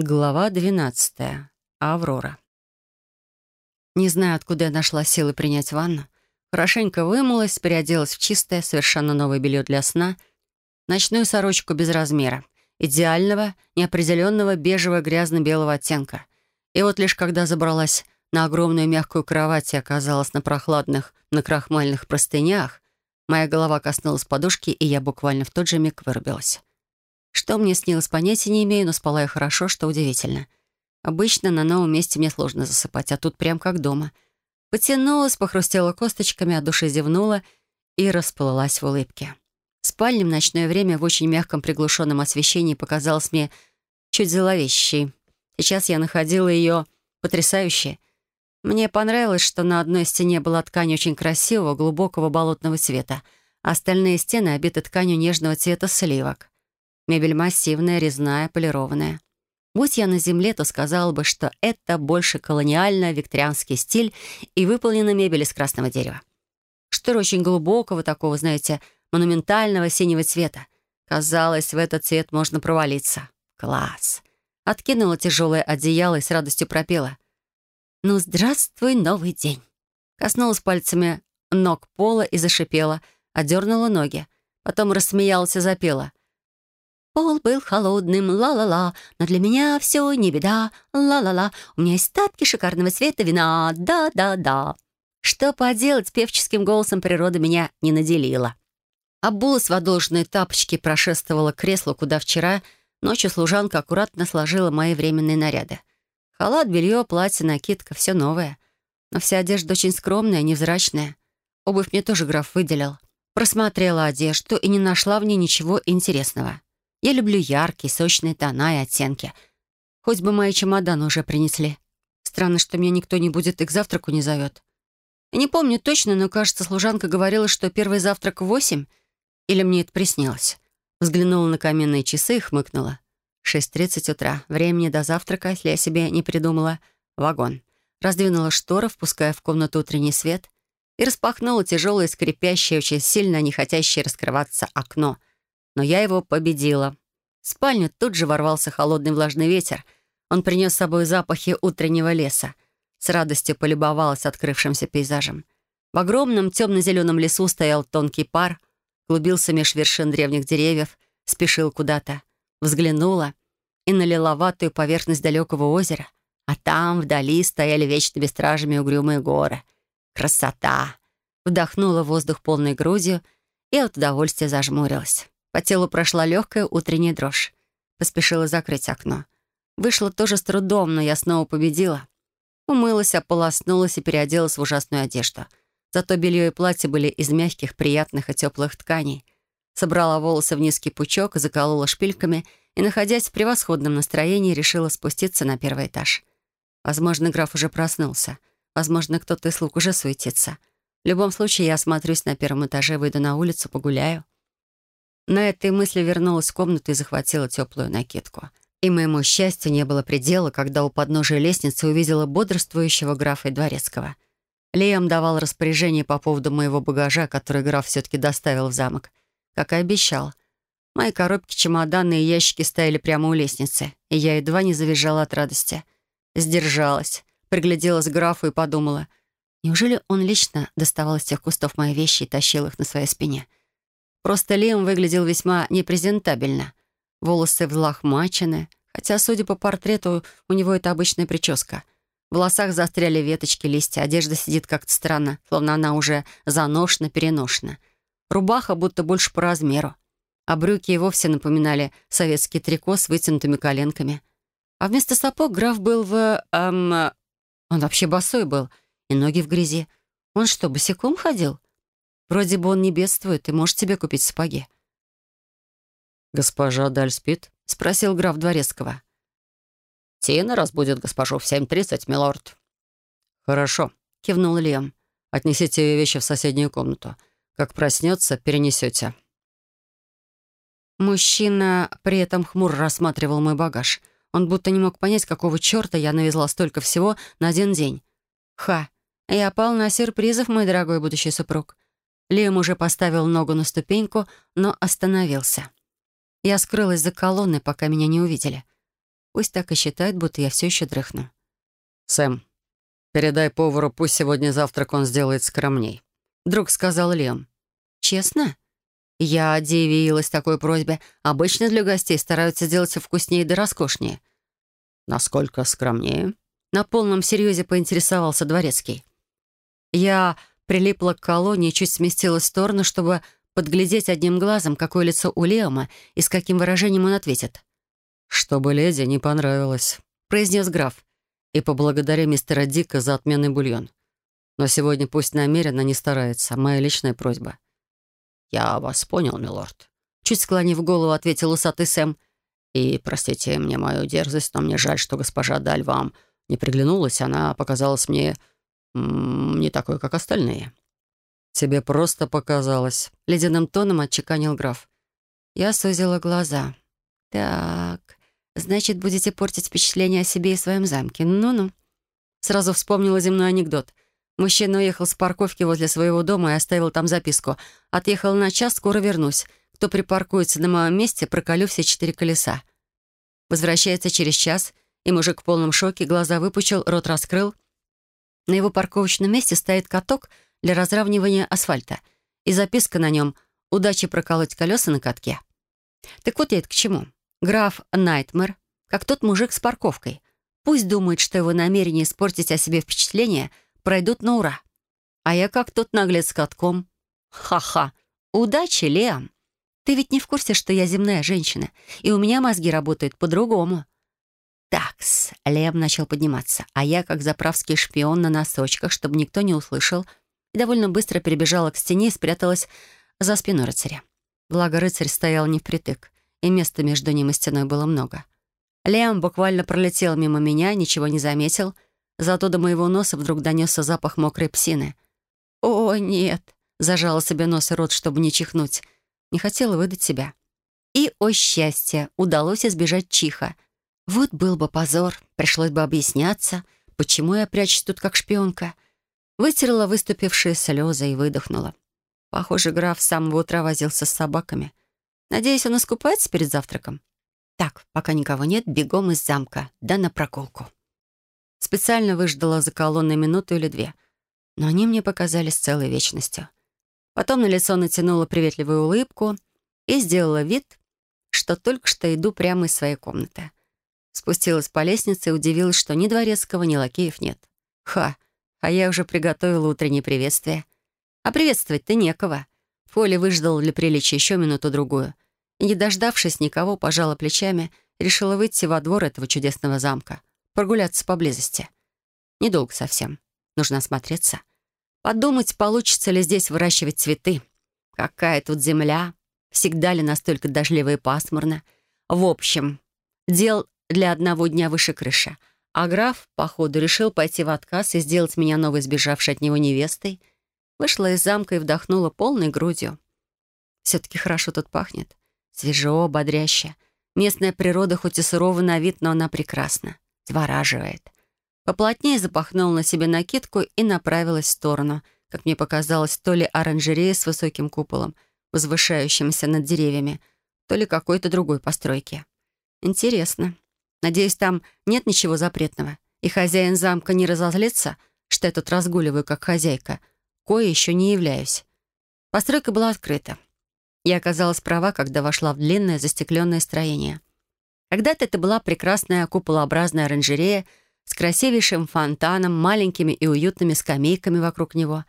Глава 12. Аврора. Не знаю, откуда я нашла силы принять ванну. Хорошенько вымылась, переоделась в чистое, совершенно новое белье для сна, ночную сорочку без размера, идеального, неопределенного бежевого грязно-белого оттенка. И вот лишь когда забралась на огромную мягкую кровать и оказалась на прохладных, накрахмальных простынях, моя голова коснулась подушки, и я буквально в тот же миг вырубилась. Что мне снилось, понятия не имею, но спала я хорошо, что удивительно. Обычно на новом месте мне сложно засыпать, а тут прям как дома. Потянулась, похрустела косточками, от души зевнула и расплылась в улыбке. Спальня в ночное время в очень мягком приглушенном освещении показалась мне чуть зловещей. Сейчас я находила ее потрясающей. Мне понравилось, что на одной стене была ткань очень красивого, глубокого болотного цвета, а остальные стены обиты тканью нежного цвета сливок. Мебель массивная, резная, полированная. Будь я на земле, то сказала бы, что это больше колониально-викторианский стиль и выполнена мебель из красного дерева. Шторы очень глубокого, такого, знаете, монументального синего цвета. Казалось, в этот цвет можно провалиться. Класс! Откинула тяжелое одеяло и с радостью пропела. «Ну, здравствуй, новый день!» Коснулась пальцами ног пола и зашипела, одернула ноги. Потом рассмеялась и запела — Пол был холодным, ла-ла-ла, но для меня все не беда, ла-ла-ла. У меня есть тапки шикарного цвета вина, да-да-да. Что поделать, певческим голосом природа меня не наделила. Обулась в одолженные тапочки прошествовала к креслу, куда вчера ночью служанка аккуратно сложила мои временные наряды. Халат, белье, платье, накидка — все новое. Но вся одежда очень скромная, невзрачная. Обувь мне тоже граф выделил. Просмотрела одежду и не нашла в ней ничего интересного. Я люблю яркие, сочные тона и оттенки. Хоть бы мои чемоданы уже принесли. Странно, что меня никто не будет и к завтраку не зовет. Я не помню точно, но, кажется, служанка говорила, что первый завтрак в восемь. Или мне это приснилось. Взглянула на каменные часы и хмыкнула. Шесть тридцать утра. Времени до завтрака, если я себе не придумала. Вагон. Раздвинула шторы, впуская в комнату утренний свет, и распахнула тяжелое, скрипящее, очень сильно не хотящее раскрываться окно — но я его победила. В спальню тут же ворвался холодный влажный ветер. Он принес с собой запахи утреннего леса. С радостью полюбовалась открывшимся пейзажем. В огромном темно-зеленом лесу стоял тонкий пар, клубился меж вершин древних деревьев, спешил куда-то. Взглянула и на лиловатую поверхность далекого озера, а там вдали стояли вечными стражами угрюмые горы. Красота! Вдохнула воздух полной грудью и от удовольствия зажмурилась. По телу прошла легкая утренняя дрожь. Поспешила закрыть окно. Вышло тоже с трудом, но я снова победила. Умылась, ополоснулась и переоделась в ужасную одежду. Зато белье и платье были из мягких, приятных и теплых тканей. Собрала волосы в низкий пучок, заколола шпильками и, находясь в превосходном настроении, решила спуститься на первый этаж. Возможно, граф уже проснулся. Возможно, кто-то из слуг уже суетится. В любом случае, я осмотрюсь на первом этаже, выйду на улицу, погуляю. На этой мысли вернулась в комнату и захватила теплую накидку. И моему счастью не было предела, когда у подножия лестницы увидела бодрствующего графа и дворецкого. Лиам давал распоряжение по поводу моего багажа, который граф все-таки доставил в замок, как и обещал. Мои коробки, чемоданы и ящики стояли прямо у лестницы, и я едва не завизжала от радости. Сдержалась, пригляделась к графу и подумала, неужели он лично доставал из тех кустов мои вещи и тащил их на своей спине — Просто Лиам выглядел весьма непрезентабельно. Волосы взлохмачены, хотя, судя по портрету, у него это обычная прическа. В волосах застряли веточки, листья, одежда сидит как-то странно, словно она уже заношена-переношена. Рубаха будто больше по размеру. А брюки и вовсе напоминали советский трико с вытянутыми коленками. А вместо сапог граф был в... Эм, он вообще босой был, и ноги в грязи. Он что, босиком ходил? Вроде бы он не бедствует и может себе купить сапоги. «Госпожа Даль спит?» — спросил граф Дворецкого. «Тина разбудит госпожу в 7.30, милорд». «Хорошо», — кивнул Лем. «Отнесите ее вещи в соседнюю комнату. Как проснется, перенесете». Мужчина при этом хмуро рассматривал мой багаж. Он будто не мог понять, какого черта я навезла столько всего на один день. «Ха, я пал на сюрпризов, мой дорогой будущий супруг. Лиам уже поставил ногу на ступеньку, но остановился. Я скрылась за колонной, пока меня не увидели. Пусть так и считает, будто я все еще дрыхну. «Сэм, передай повару, пусть сегодня завтрак он сделает скромней», — вдруг сказал Лем. «Честно?» Я удивилась такой просьбе. Обычно для гостей стараются делать все вкуснее да роскошнее. «Насколько скромнее?» На полном серьезе поинтересовался дворецкий. Я прилипла к колонне и чуть сместилась в сторону, чтобы подглядеть одним глазом, какое лицо у Леома и с каким выражением он ответит. «Чтобы леди не понравилось», — произнес граф. «И поблагодари мистера Дика за отменный бульон. Но сегодня пусть намеренно не старается, моя личная просьба». «Я вас понял, милорд», — чуть склонив голову, ответил усатый Сэм. «И простите мне мою дерзость, но мне жаль, что госпожа Даль вам не приглянулась. Она показалась мне не такой, как остальные». «Тебе просто показалось», — ледяным тоном отчеканил граф. Я сузила глаза. «Так, значит, будете портить впечатление о себе и своем замке. Ну-ну». Сразу вспомнила земной анекдот. Мужчина уехал с парковки возле своего дома и оставил там записку. «Отъехал на час, скоро вернусь. Кто припаркуется на моем месте, проколю все четыре колеса». Возвращается через час, и мужик в полном шоке, глаза выпучил, рот раскрыл. На его парковочном месте стоит каток — для разравнивания асфальта, и записка на нем «Удачи проколоть колеса на катке». Так вот я это к чему. Граф Найтмер, как тот мужик с парковкой. Пусть думает, что его намерение испортить о себе впечатление пройдут на ура. А я как тот наглец с катком. Ха-ха. Удачи, Леам. Ты ведь не в курсе, что я земная женщина, и у меня мозги работают по-другому. Такс. Лем начал подниматься, а я, как заправский шпион на носочках, чтобы никто не услышал, довольно быстро перебежала к стене и спряталась за спину рыцаря. Благо, рыцарь стоял не впритык, и места между ним и стеной было много. Лиам буквально пролетел мимо меня, ничего не заметил, зато до моего носа вдруг донесся запах мокрой псины. «О, нет!» — зажала себе нос и рот, чтобы не чихнуть. Не хотела выдать себя. И, о счастье, удалось избежать чиха. Вот был бы позор, пришлось бы объясняться, почему я прячусь тут как шпионка. Вытерла выступившие слезы и выдохнула. Похоже, граф с самого утра возился с собаками. Надеюсь, он искупается перед завтраком? Так, пока никого нет, бегом из замка, да на проколку. Специально выждала за колонной минуту или две, но они мне показались целой вечностью. Потом на лицо натянула приветливую улыбку и сделала вид, что только что иду прямо из своей комнаты. Спустилась по лестнице и удивилась, что ни дворецкого, ни лакеев нет. Ха! а я уже приготовила утреннее приветствие. А приветствовать-то некого. Фоли выждал для приличия еще минуту-другую. И, не дождавшись никого, пожала плечами, решила выйти во двор этого чудесного замка, прогуляться поблизости. Недолго совсем. Нужно осмотреться. Подумать, получится ли здесь выращивать цветы. Какая тут земля. Всегда ли настолько дождливо и пасмурно. В общем, дел для одного дня выше крыши — а граф, походу, решил пойти в отказ и сделать меня новой сбежавшей от него невестой. Вышла из замка и вдохнула полной грудью. Все-таки хорошо тут пахнет. Свежо, бодряще. Местная природа хоть и сурова на вид, но она прекрасна. Завораживает. Поплотнее запахнула на себе накидку и направилась в сторону, как мне показалось, то ли оранжерея с высоким куполом, возвышающимся над деревьями, то ли какой-то другой постройки. Интересно. Надеюсь, там нет ничего запретного, и хозяин замка не разозлится, что я тут разгуливаю как хозяйка, кое еще не являюсь. Постройка была открыта. Я оказалась права, когда вошла в длинное застекленное строение. Когда-то это была прекрасная куполообразная оранжерея с красивейшим фонтаном, маленькими и уютными скамейками вокруг него.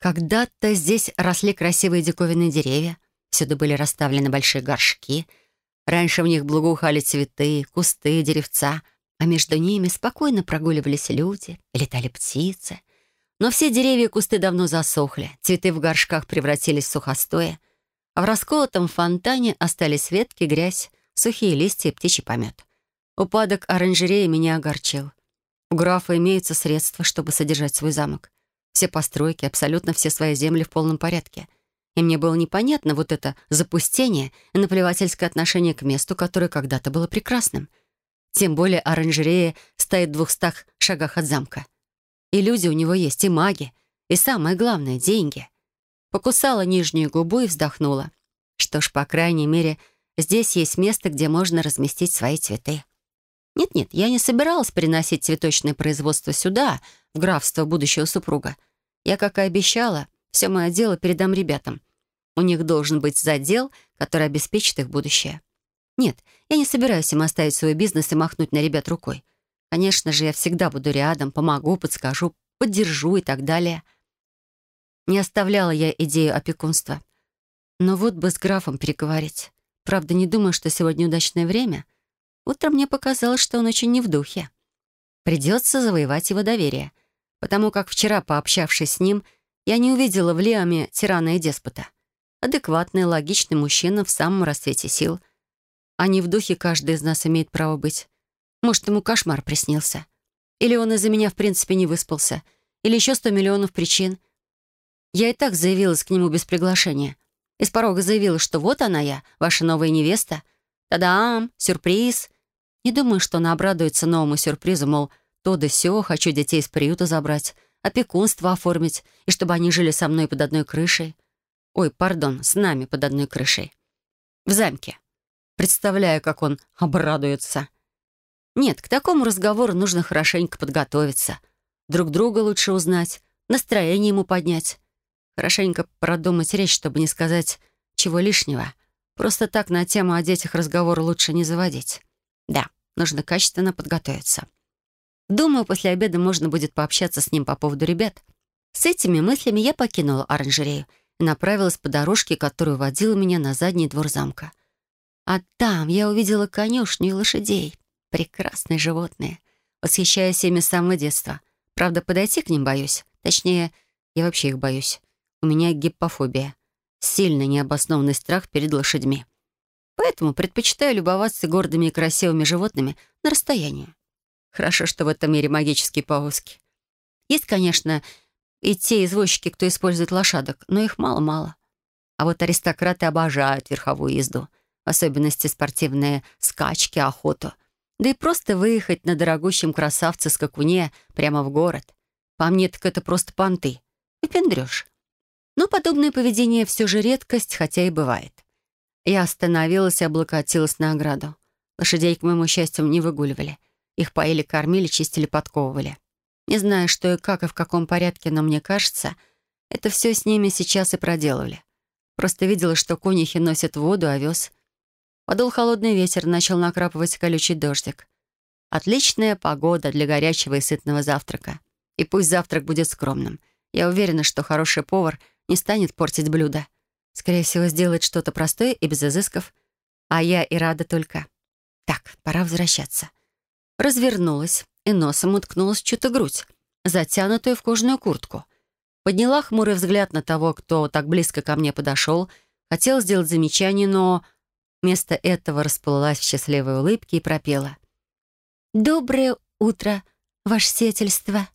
Когда-то здесь росли красивые диковинные деревья, всюду были расставлены большие горшки — Раньше в них благоухали цветы, кусты, деревца, а между ними спокойно прогуливались люди, летали птицы. Но все деревья и кусты давно засохли, цветы в горшках превратились в сухостоя, а в расколотом фонтане остались ветки, грязь, сухие листья и птичий помет. Упадок оранжереи меня огорчил. У графа имеются средства, чтобы содержать свой замок. Все постройки, абсолютно все свои земли в полном порядке — и мне было непонятно вот это запустение и наплевательское отношение к месту, которое когда-то было прекрасным. Тем более оранжерея стоит в двухстах шагах от замка. И люди у него есть, и маги, и самое главное — деньги. Покусала нижнюю губу и вздохнула. Что ж, по крайней мере, Здесь есть место, где можно разместить свои цветы. Нет-нет, я не собиралась переносить цветочное производство сюда, в графство будущего супруга. Я, как и обещала, все мое дело передам ребятам. У них должен быть задел, который обеспечит их будущее. Нет, я не собираюсь им оставить свой бизнес и махнуть на ребят рукой. Конечно же, я всегда буду рядом, помогу, подскажу, поддержу и так далее. Не оставляла я идею опекунства. Но вот бы с графом переговорить. Правда, не думаю, что сегодня удачное время. Утром мне показалось, что он очень не в духе. Придется завоевать его доверие, потому как вчера, пообщавшись с ним, я не увидела в Лиаме тирана и деспота. Адекватный, логичный мужчина в самом расцвете сил. А не в духе каждый из нас имеет право быть. Может, ему кошмар приснился. Или он из-за меня, в принципе, не выспался. Или еще сто миллионов причин. Я и так заявилась к нему без приглашения. Из порога заявила, что вот она я, ваша новая невеста. Та-дам! Сюрприз! Не думаю, что она обрадуется новому сюрпризу, мол, то да сё, хочу детей из приюта забрать, опекунство оформить, и чтобы они жили со мной под одной крышей. Ой, пардон, с нами под одной крышей. В замке. Представляю, как он обрадуется. Нет, к такому разговору нужно хорошенько подготовиться. Друг друга лучше узнать, настроение ему поднять. Хорошенько продумать речь, чтобы не сказать чего лишнего. Просто так на тему о детях разговор лучше не заводить. Да, нужно качественно подготовиться. Думаю, после обеда можно будет пообщаться с ним по поводу ребят. С этими мыслями я покинула оранжерею и направилась по дорожке, которую водила меня на задний двор замка. А там я увидела конюшню и лошадей. Прекрасные животные. Восхищаюсь ими с самого детства. Правда, подойти к ним боюсь. Точнее, я вообще их боюсь. У меня гиппофобия. Сильный необоснованный страх перед лошадьми. Поэтому предпочитаю любоваться гордыми и красивыми животными на расстоянии. Хорошо, что в этом мире магические повозки. Есть, конечно, и те извозчики, кто использует лошадок, но их мало-мало. А вот аристократы обожают верховую езду, в особенности спортивные скачки, охоту. Да и просто выехать на дорогущем красавце-скакуне прямо в город. По мне, так это просто понты. Выпендрёшь. Но подобное поведение все же редкость, хотя и бывает. Я остановилась и облокотилась на ограду. Лошадей, к моему счастью, не выгуливали. Их поили, кормили, чистили, подковывали. Не знаю, что и как и в каком порядке, но мне кажется, это все с ними сейчас и проделывали. Просто видела, что конюхи носят воду, овес. Подул холодный ветер, начал накрапывать колючий дождик. Отличная погода для горячего и сытного завтрака. И пусть завтрак будет скромным. Я уверена, что хороший повар — не станет портить блюдо. Скорее всего, сделает что-то простое и без изысков. А я и рада только. Так, пора возвращаться. Развернулась и носом уткнулась в чью-то грудь, затянутую в кожаную куртку. Подняла хмурый взгляд на того, кто так близко ко мне подошел, хотел сделать замечание, но вместо этого расплылась в счастливой улыбке и пропела. «Доброе утро, ваше сиятельство!»